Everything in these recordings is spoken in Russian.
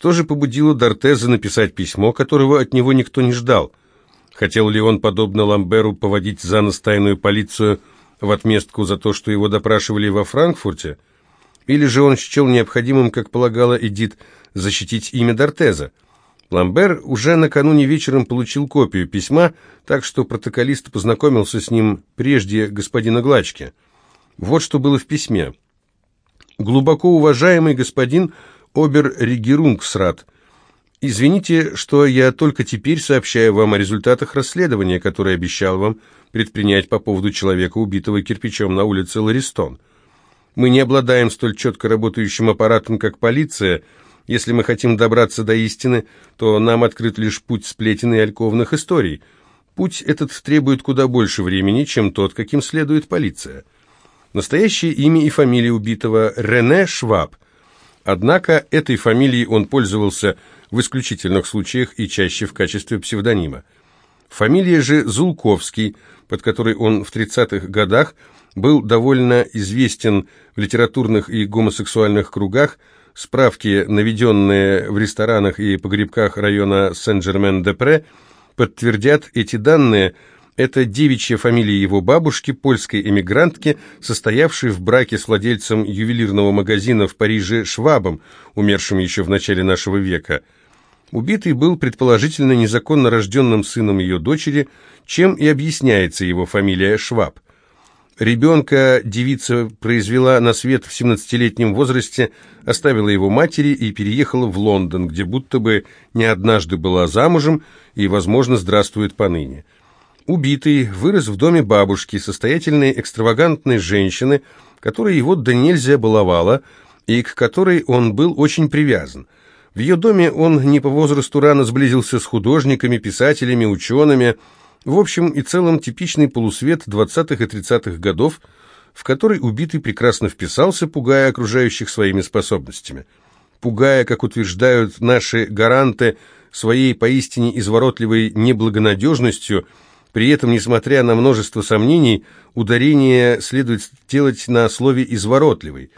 Что же побудило Дортеза написать письмо, которого от него никто не ждал? Хотел ли он, подобно Ламберу, поводить за нос тайную полицию в отместку за то, что его допрашивали во Франкфурте? Или же он счел необходимым, как полагала Эдит, защитить имя Дортеза? Ламбер уже накануне вечером получил копию письма, так что протоколист познакомился с ним прежде господина Глачки. Вот что было в письме. «Глубоко уважаемый господин Обер-Регерунгсрат, извините, что я только теперь сообщаю вам о результатах расследования, которое обещал вам предпринять по поводу человека, убитого кирпичом на улице Ларистон. Мы не обладаем столь четко работающим аппаратом, как полиция, если мы хотим добраться до истины, то нам открыт лишь путь сплетен и альковных историй. Путь этот требует куда больше времени, чем тот, каким следует полиция. Настоящее имя и фамилия убитого – Рене Шваб. Однако этой фамилией он пользовался в исключительных случаях и чаще в качестве псевдонима. Фамилия же Зулковский, под которой он в 30-х годах был довольно известен в литературных и гомосексуальных кругах – Справки, наведенные в ресторанах и погребках района Сен-Жермен-де-Пре, подтвердят эти данные. Это девичья фамилия его бабушки, польской эмигрантки, состоявшей в браке с владельцем ювелирного магазина в Париже Швабом, умершим еще в начале нашего века. Убитый был предположительно незаконно рожденным сыном ее дочери, чем и объясняется его фамилия Шваб. Ребенка девица произвела на свет в 17-летнем возрасте, оставила его матери и переехала в Лондон, где будто бы не однажды была замужем и, возможно, здравствует поныне. Убитый вырос в доме бабушки, состоятельной экстравагантной женщины, которая его до нельзя баловала и к которой он был очень привязан. В ее доме он не по возрасту рано сблизился с художниками, писателями, учеными, в общем и целом типичный полусвет 20-х и 30-х годов, в который убитый прекрасно вписался, пугая окружающих своими способностями. Пугая, как утверждают наши гаранты, своей поистине изворотливой неблагонадежностью, при этом, несмотря на множество сомнений, ударение следует делать на слове «изворотливый».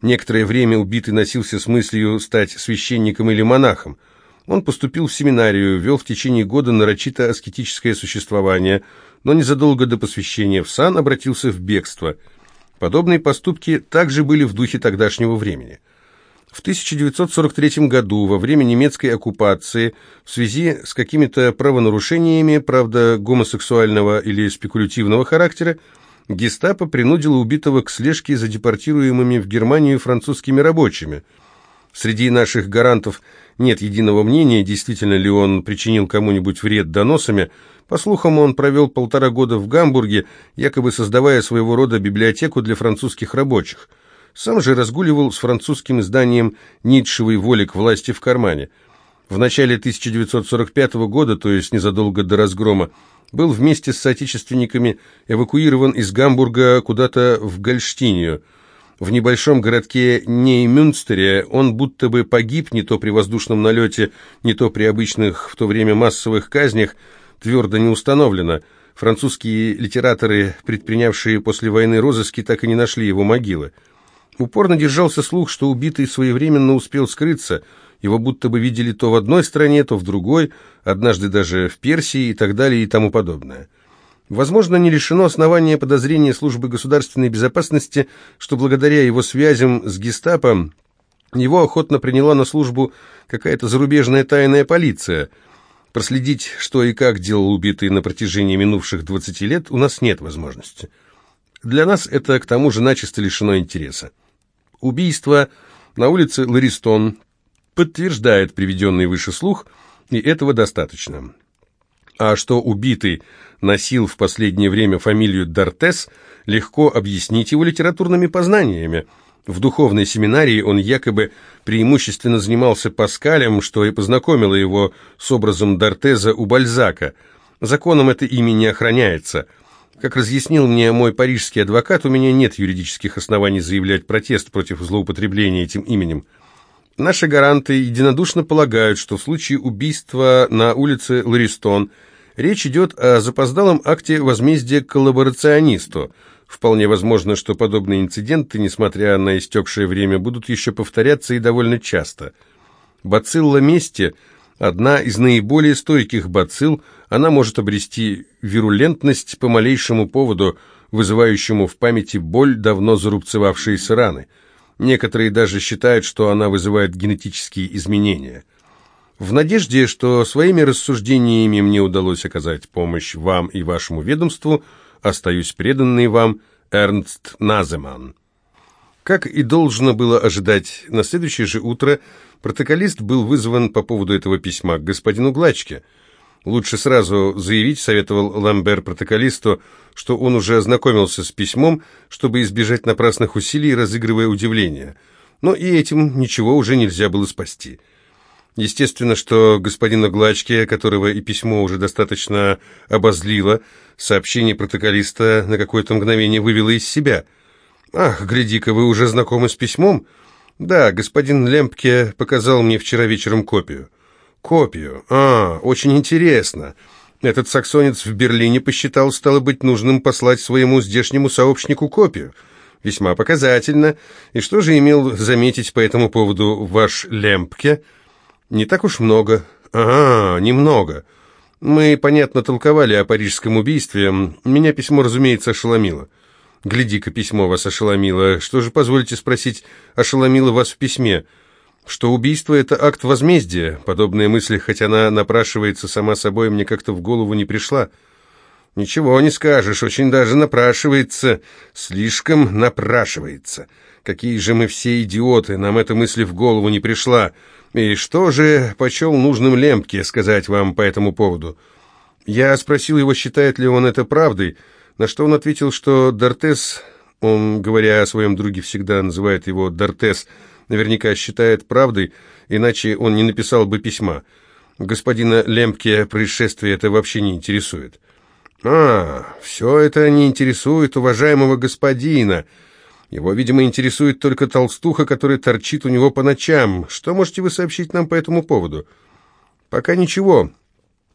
Некоторое время убитый носился с мыслью стать священником или монахом. Он поступил в семинарию, вел в течение года нарочито аскетическое существование, но незадолго до посвящения в сан обратился в бегство. Подобные поступки также были в духе тогдашнего времени. В 1943 году, во время немецкой оккупации, в связи с какими-то правонарушениями, правда, гомосексуального или спекулятивного характера, гестапо принудило убитого к слежке за депортируемыми в Германию французскими рабочими. Среди наших гарантов – нет единого мнения, действительно ли он причинил кому-нибудь вред доносами. По слухам, он провел полтора года в Гамбурге, якобы создавая своего рода библиотеку для французских рабочих. Сам же разгуливал с французским изданием «Ницшевой воли к власти» в кармане. В начале 1945 года, то есть незадолго до разгрома, был вместе с соотечественниками эвакуирован из Гамбурга куда-то в Гольштинию – в небольшом городке Неймюнстере он будто бы погиб не то при воздушном налете, не то при обычных в то время массовых казнях, твердо не установлено. Французские литераторы, предпринявшие после войны розыски, так и не нашли его могилы. Упорно держался слух, что убитый своевременно успел скрыться, его будто бы видели то в одной стране, то в другой, однажды даже в Персии и так далее и тому подобное. Возможно, не решено основание подозрения службы государственной безопасности, что благодаря его связям с гестапо его охотно приняла на службу какая-то зарубежная тайная полиция. Проследить, что и как делал убитый на протяжении минувших 20 лет, у нас нет возможности. Для нас это, к тому же, начисто лишено интереса. Убийство на улице Ларистон подтверждает приведенный выше слух, и этого достаточно. А что убитый носил в последнее время фамилию Дортес, легко объяснить его литературными познаниями. В духовной семинарии он якобы преимущественно занимался Паскалем, что и познакомило его с образом Дортеза у Бальзака. Законом это имя не охраняется. Как разъяснил мне мой парижский адвокат, у меня нет юридических оснований заявлять протест против злоупотребления этим именем. Наши гаранты единодушно полагают, что в случае убийства на улице Ларистон – Речь идет о запоздалом акте возмездия коллаборационисту. Вполне возможно, что подобные инциденты, несмотря на истекшее время, будут еще повторяться и довольно часто. Бацилла мести – одна из наиболее стойких бацилл, она может обрести вирулентность по малейшему поводу, вызывающему в памяти боль давно зарубцевавшиеся раны. Некоторые даже считают, что она вызывает генетические изменения. В надежде, что своими рассуждениями мне удалось оказать помощь вам и вашему ведомству, остаюсь преданный вам Эрнст Наземан. Как и должно было ожидать, на следующее же утро протоколист был вызван по поводу этого письма к господину Глачке – Лучше сразу заявить, советовал Ламбер протоколисту, что он уже ознакомился с письмом, чтобы избежать напрасных усилий, разыгрывая удивление. Но и этим ничего уже нельзя было спасти. Естественно, что господина Глачки, которого и письмо уже достаточно обозлило, сообщение протоколиста на какое-то мгновение вывело из себя. «Ах, гляди-ка, вы уже знакомы с письмом?» «Да, господин Лемпке показал мне вчера вечером копию». Копию. А, очень интересно. Этот саксонец в Берлине посчитал, стало быть, нужным послать своему здешнему сообщнику копию. Весьма показательно. И что же имел заметить по этому поводу ваш Лемпке? Не так уж много. Ага, немного. Мы, понятно, толковали о парижском убийстве. Меня письмо, разумеется, ошеломило. Гляди-ка, письмо вас ошеломило. Что же, позвольте спросить, ошеломило вас в письме? что убийство – это акт возмездия. Подобная мысль, хоть она напрашивается сама собой, мне как-то в голову не пришла. Ничего не скажешь, очень даже напрашивается, слишком напрашивается. Какие же мы все идиоты, нам эта мысль в голову не пришла. И что же почел нужным Лемпке сказать вам по этому поводу? Я спросил его, считает ли он это правдой, на что он ответил, что Дортес, он, говоря о своем друге, всегда называет его Дортес – наверняка считает правдой, иначе он не написал бы письма. Господина Лемпке происшествие это вообще не интересует. А, все это не интересует уважаемого господина. Его, видимо, интересует только толстуха, которая торчит у него по ночам. Что можете вы сообщить нам по этому поводу? Пока ничего.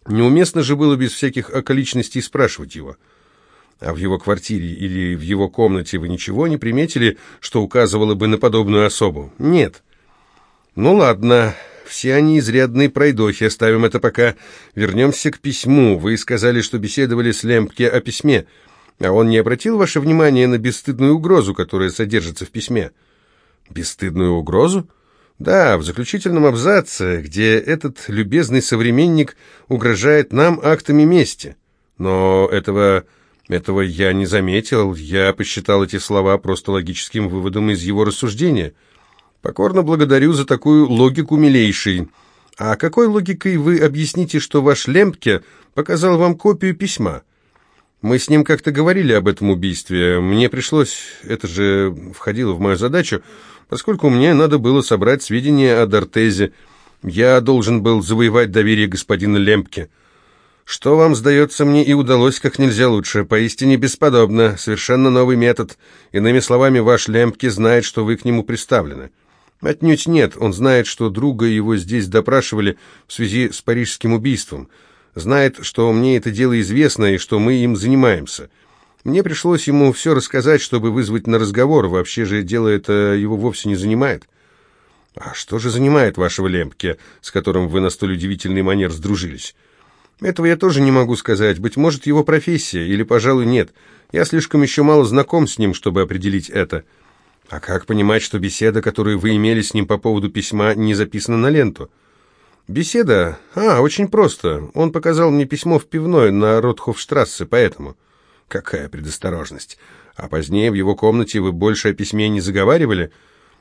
Неуместно же было без всяких околичностей спрашивать его. А в его квартире или в его комнате вы ничего не приметили, что указывало бы на подобную особу? Нет. Ну ладно, все они изрядные пройдохи, оставим это пока. Вернемся к письму. Вы сказали, что беседовали с Лемпке о письме. А он не обратил ваше внимание на бесстыдную угрозу, которая содержится в письме? Бесстыдную угрозу? Да, в заключительном абзаце, где этот любезный современник угрожает нам актами мести. Но этого этого я не заметил, я посчитал эти слова просто логическим выводом из его рассуждения. Покорно благодарю за такую логику, милейший. А какой логикой вы объясните, что ваш Лемпке показал вам копию письма? Мы с ним как-то говорили об этом убийстве. Мне пришлось, это же входило в мою задачу, поскольку мне надо было собрать сведения о Дортезе. Я должен был завоевать доверие господина Лемпке. Что вам, сдается мне, и удалось как нельзя лучше. Поистине бесподобно. Совершенно новый метод. Иными словами, ваш Лемпки знает, что вы к нему приставлены. Отнюдь нет. Он знает, что друга его здесь допрашивали в связи с парижским убийством. Знает, что мне это дело известно и что мы им занимаемся. Мне пришлось ему все рассказать, чтобы вызвать на разговор. Вообще же дело это его вовсе не занимает. А что же занимает вашего Лемпке, с которым вы на столь удивительный манер сдружились? Этого я тоже не могу сказать. Быть может, его профессия, или, пожалуй, нет. Я слишком еще мало знаком с ним, чтобы определить это. А как понимать, что беседа, которую вы имели с ним по поводу письма, не записана на ленту? Беседа? А, очень просто. Он показал мне письмо в пивной на Ротхофштрассе, поэтому... Какая предосторожность. А позднее в его комнате вы больше о письме не заговаривали?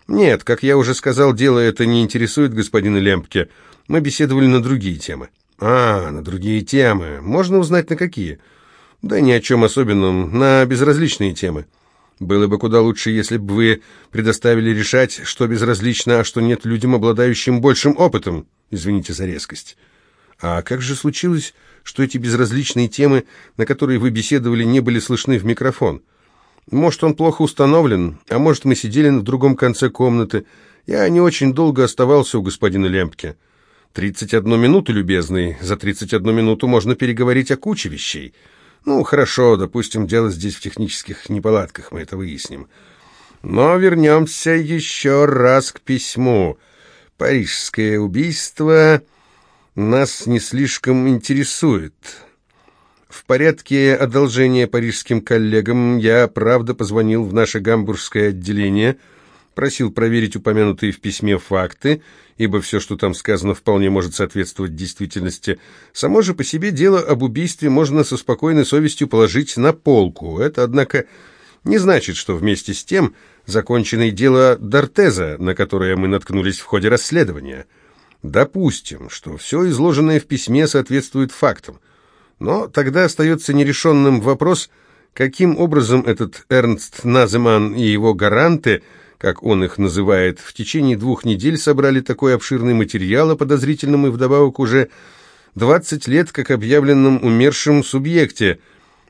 Нет, как я уже сказал, дело это не интересует господина Лемпке. Мы беседовали на другие темы. «А, на другие темы. Можно узнать, на какие?» «Да ни о чем особенном, на безразличные темы. Было бы куда лучше, если бы вы предоставили решать, что безразлично, а что нет людям, обладающим большим опытом. Извините за резкость». «А как же случилось, что эти безразличные темы, на которые вы беседовали, не были слышны в микрофон? Может, он плохо установлен, а может, мы сидели на другом конце комнаты. Я не очень долго оставался у господина Лемпке». «Тридцать одну минуту, любезный. За тридцать одну минуту можно переговорить о куче вещей. Ну, хорошо, допустим, дело здесь в технических неполадках, мы это выясним. Но вернемся еще раз к письму. Парижское убийство нас не слишком интересует. В порядке одолжения парижским коллегам я, правда, позвонил в наше гамбургское отделение, просил проверить упомянутые в письме факты, ибо все, что там сказано, вполне может соответствовать действительности. Само же по себе дело об убийстве можно со спокойной совестью положить на полку. Это, однако, не значит, что вместе с тем закончено и дело Дортеза, на которое мы наткнулись в ходе расследования. Допустим, что все изложенное в письме соответствует фактам. Но тогда остается нерешенным вопрос, каким образом этот Эрнст Наземан и его гаранты, как он их называет, в течение двух недель собрали такой обширный материал о подозрительном и вдобавок уже 20 лет как объявленном умершем субъекте.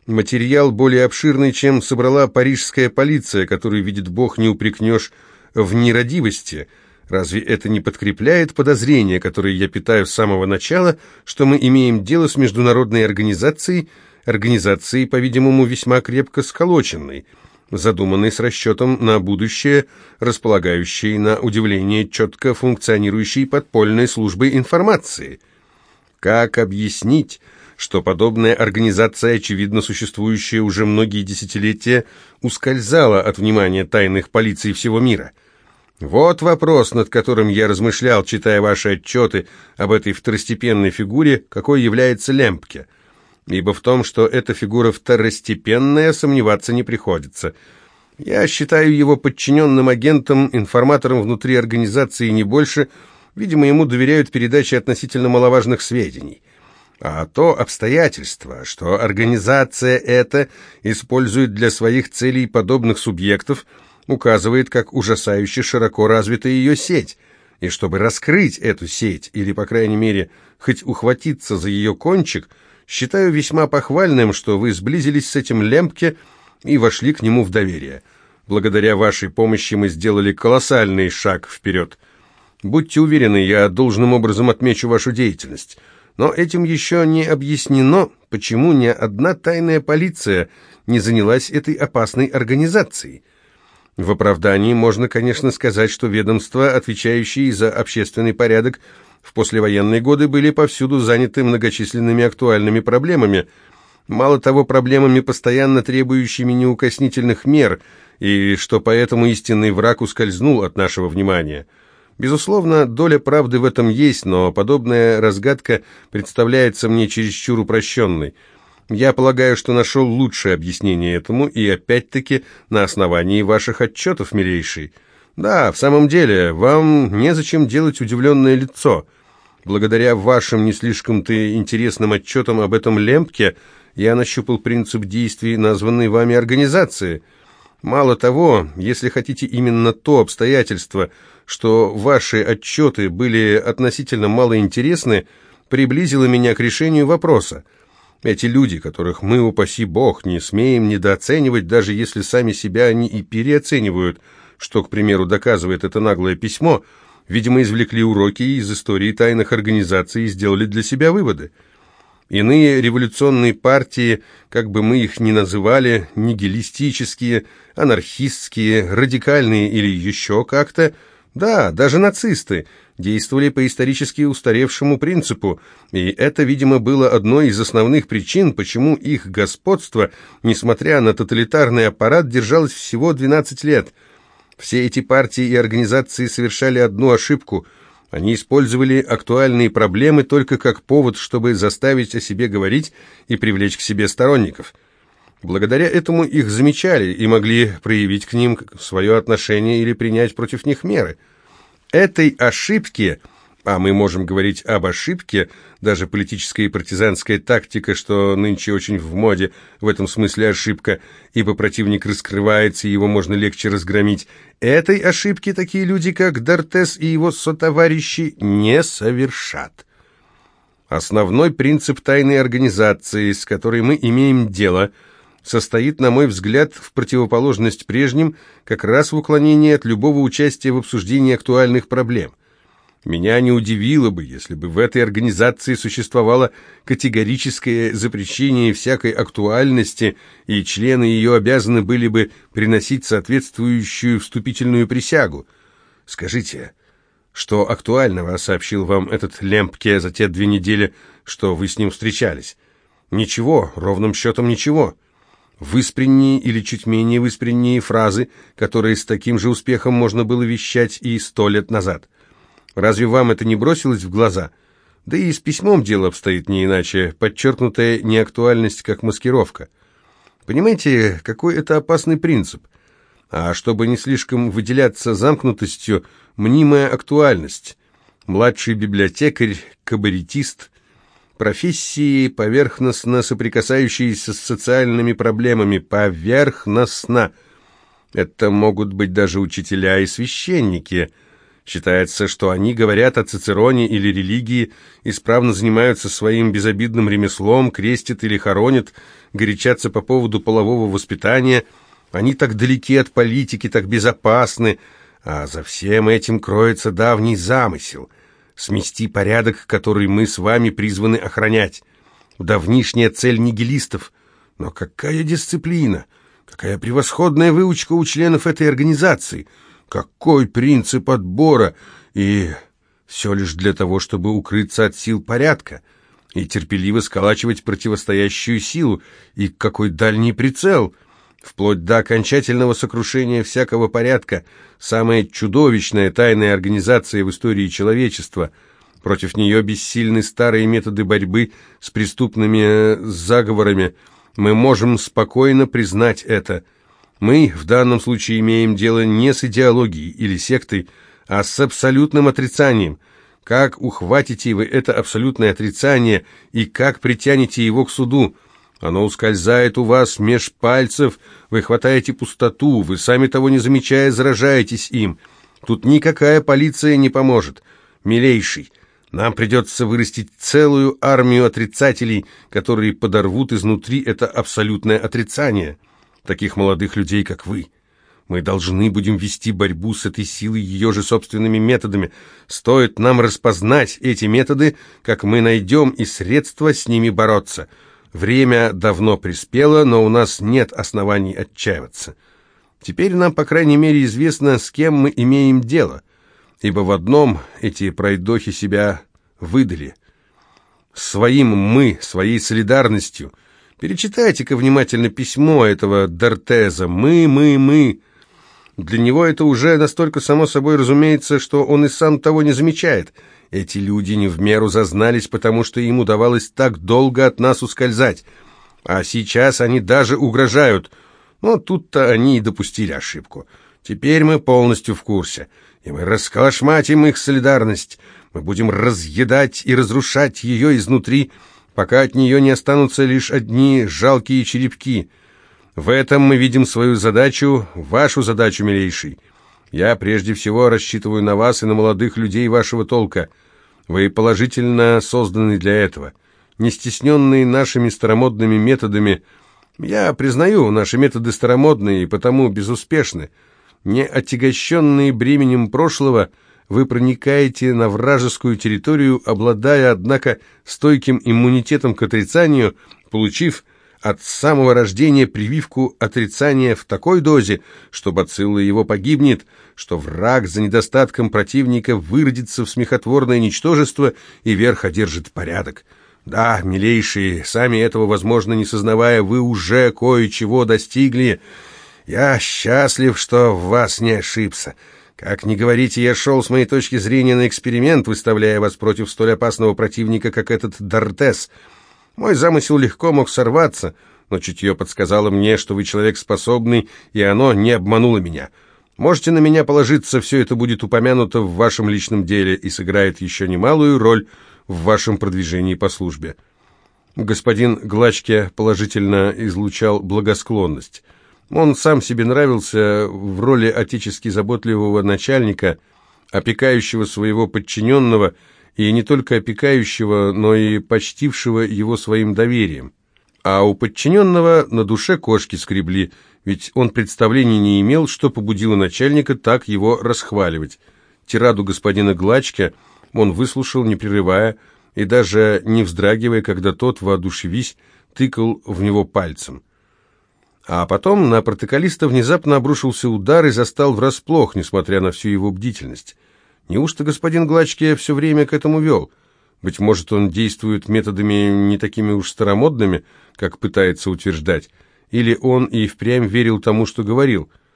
Материал более обширный, чем собрала парижская полиция, которую, видит Бог, не упрекнешь в нерадивости – Разве это не подкрепляет подозрения, которые я питаю с самого начала, что мы имеем дело с международной организацией, организацией, по-видимому, весьма крепко сколоченной, задуманной с расчетом на будущее, располагающей на удивление четко функционирующей подпольной службой информации? Как объяснить, что подобная организация, очевидно существующая уже многие десятилетия, ускользала от внимания тайных полиций всего мира – вот вопрос, над которым я размышлял, читая ваши отчеты об этой второстепенной фигуре, какой является Лемпке. Ибо в том, что эта фигура второстепенная, сомневаться не приходится. Я считаю его подчиненным агентом, информатором внутри организации не больше, видимо, ему доверяют передачи относительно маловажных сведений. А то обстоятельство, что организация эта использует для своих целей подобных субъектов – указывает, как ужасающе широко развита ее сеть, и чтобы раскрыть эту сеть, или, по крайней мере, хоть ухватиться за ее кончик, считаю весьма похвальным, что вы сблизились с этим Лемпке и вошли к нему в доверие. Благодаря вашей помощи мы сделали колоссальный шаг вперед. Будьте уверены, я должным образом отмечу вашу деятельность. Но этим еще не объяснено, почему ни одна тайная полиция не занялась этой опасной организацией. В оправдании можно, конечно, сказать, что ведомства, отвечающие за общественный порядок, в послевоенные годы были повсюду заняты многочисленными актуальными проблемами. Мало того, проблемами, постоянно требующими неукоснительных мер, и что поэтому истинный враг ускользнул от нашего внимания. Безусловно, доля правды в этом есть, но подобная разгадка представляется мне чересчур упрощенной – я полагаю, что нашел лучшее объяснение этому, и опять-таки на основании ваших отчетов, милейший. Да, в самом деле, вам незачем делать удивленное лицо. Благодаря вашим не слишком-то интересным отчетам об этом Лемпке я нащупал принцип действий названной вами организации. Мало того, если хотите именно то обстоятельство, что ваши отчеты были относительно малоинтересны, приблизило меня к решению вопроса – эти люди, которых мы, упаси бог, не смеем недооценивать, даже если сами себя они и переоценивают, что, к примеру, доказывает это наглое письмо, видимо, извлекли уроки из истории тайных организаций и сделали для себя выводы. Иные революционные партии, как бы мы их ни называли, нигилистические, анархистские, радикальные или еще как-то, да, даже нацисты – действовали по исторически устаревшему принципу, и это, видимо, было одной из основных причин, почему их господство, несмотря на тоталитарный аппарат, держалось всего 12 лет. Все эти партии и организации совершали одну ошибку – они использовали актуальные проблемы только как повод, чтобы заставить о себе говорить и привлечь к себе сторонников. Благодаря этому их замечали и могли проявить к ним свое отношение или принять против них меры – Этой ошибки, а мы можем говорить об ошибке, даже политическая и партизанская тактика, что нынче очень в моде, в этом смысле ошибка, ибо противник раскрывается, и его можно легче разгромить. Этой ошибки такие люди, как Дортес и его сотоварищи, не совершат. Основной принцип тайной организации, с которой мы имеем дело – состоит, на мой взгляд, в противоположность прежним, как раз в уклонении от любого участия в обсуждении актуальных проблем. Меня не удивило бы, если бы в этой организации существовало категорическое запрещение всякой актуальности, и члены ее обязаны были бы приносить соответствующую вступительную присягу. Скажите, Что актуального сообщил вам этот Лемпке за те две недели, что вы с ним встречались? Ничего, ровным счетом ничего. Выспренние или чуть менее выспренние фразы, которые с таким же успехом можно было вещать и сто лет назад. Разве вам это не бросилось в глаза? Да и с письмом дело обстоит не иначе, подчеркнутая неактуальность как маскировка. Понимаете, какой это опасный принцип? А чтобы не слишком выделяться замкнутостью, мнимая актуальность. Младший библиотекарь, кабаретист, профессии, поверхностно соприкасающиеся с социальными проблемами, поверхностно. Это могут быть даже учителя и священники. Считается, что они говорят о Цицероне или религии, исправно занимаются своим безобидным ремеслом, крестят или хоронят, горячатся по поводу полового воспитания. Они так далеки от политики, так безопасны, а за всем этим кроется давний замысел — смести порядок, который мы с вами призваны охранять. Давнишняя цель нигилистов. Но какая дисциплина! Какая превосходная выучка у членов этой организации! Какой принцип отбора! И все лишь для того, чтобы укрыться от сил порядка и терпеливо сколачивать противостоящую силу. И какой дальний прицел! вплоть до окончательного сокрушения всякого порядка, самая чудовищная тайная организация в истории человечества. Против нее бессильны старые методы борьбы с преступными э, заговорами. Мы можем спокойно признать это. Мы в данном случае имеем дело не с идеологией или сектой, а с абсолютным отрицанием. Как ухватите вы это абсолютное отрицание и как притянете его к суду – оно ускользает у вас меж пальцев, вы хватаете пустоту, вы сами того не замечая заражаетесь им. Тут никакая полиция не поможет. Милейший, нам придется вырастить целую армию отрицателей, которые подорвут изнутри это абсолютное отрицание. Таких молодых людей, как вы. Мы должны будем вести борьбу с этой силой ее же собственными методами. Стоит нам распознать эти методы, как мы найдем и средства с ними бороться». Время давно приспело, но у нас нет оснований отчаиваться. Теперь нам, по крайней мере, известно, с кем мы имеем дело, ибо в одном эти пройдохи себя выдали. Своим «мы», своей солидарностью. Перечитайте-ка внимательно письмо этого Дортеза «Мы, мы, мы». Для него это уже настолько само собой разумеется, что он и сам того не замечает – эти люди не в меру зазнались, потому что им удавалось так долго от нас ускользать. А сейчас они даже угрожают. Но тут-то они и допустили ошибку. Теперь мы полностью в курсе. И мы расколошматим их солидарность. Мы будем разъедать и разрушать ее изнутри, пока от нее не останутся лишь одни жалкие черепки. В этом мы видим свою задачу, вашу задачу, милейший. Я прежде всего рассчитываю на вас и на молодых людей вашего толка. Вы положительно созданы для этого. Не стесненные нашими старомодными методами, я признаю, наши методы старомодные и потому безуспешны. Не отягощенные бременем прошлого, вы проникаете на вражескую территорию, обладая, однако, стойким иммунитетом к отрицанию, получив от самого рождения прививку отрицания в такой дозе, что бацилла его погибнет, что враг за недостатком противника выродится в смехотворное ничтожество и верх одержит порядок. Да, милейшие, сами этого, возможно, не сознавая, вы уже кое-чего достигли. Я счастлив, что в вас не ошибся. Как ни говорите, я шел с моей точки зрения на эксперимент, выставляя вас против столь опасного противника, как этот Дортес — мой замысел легко мог сорваться, но чутье подсказало мне, что вы человек способный, и оно не обмануло меня. Можете на меня положиться, все это будет упомянуто в вашем личном деле и сыграет еще немалую роль в вашем продвижении по службе». Господин Глачке положительно излучал благосклонность. Он сам себе нравился в роли отечески заботливого начальника, опекающего своего подчиненного и не только опекающего, но и почтившего его своим доверием. А у подчиненного на душе кошки скребли, ведь он представления не имел, что побудило начальника так его расхваливать. Тираду господина Глачка он выслушал, не прерывая, и даже не вздрагивая, когда тот, воодушевись, тыкал в него пальцем. А потом на протоколиста внезапно обрушился удар и застал врасплох, несмотря на всю его бдительность. Неужто господин Глачке все время к этому вел? Быть может, он действует методами не такими уж старомодными, как пытается утверждать, или он и впрямь верил тому, что говорил –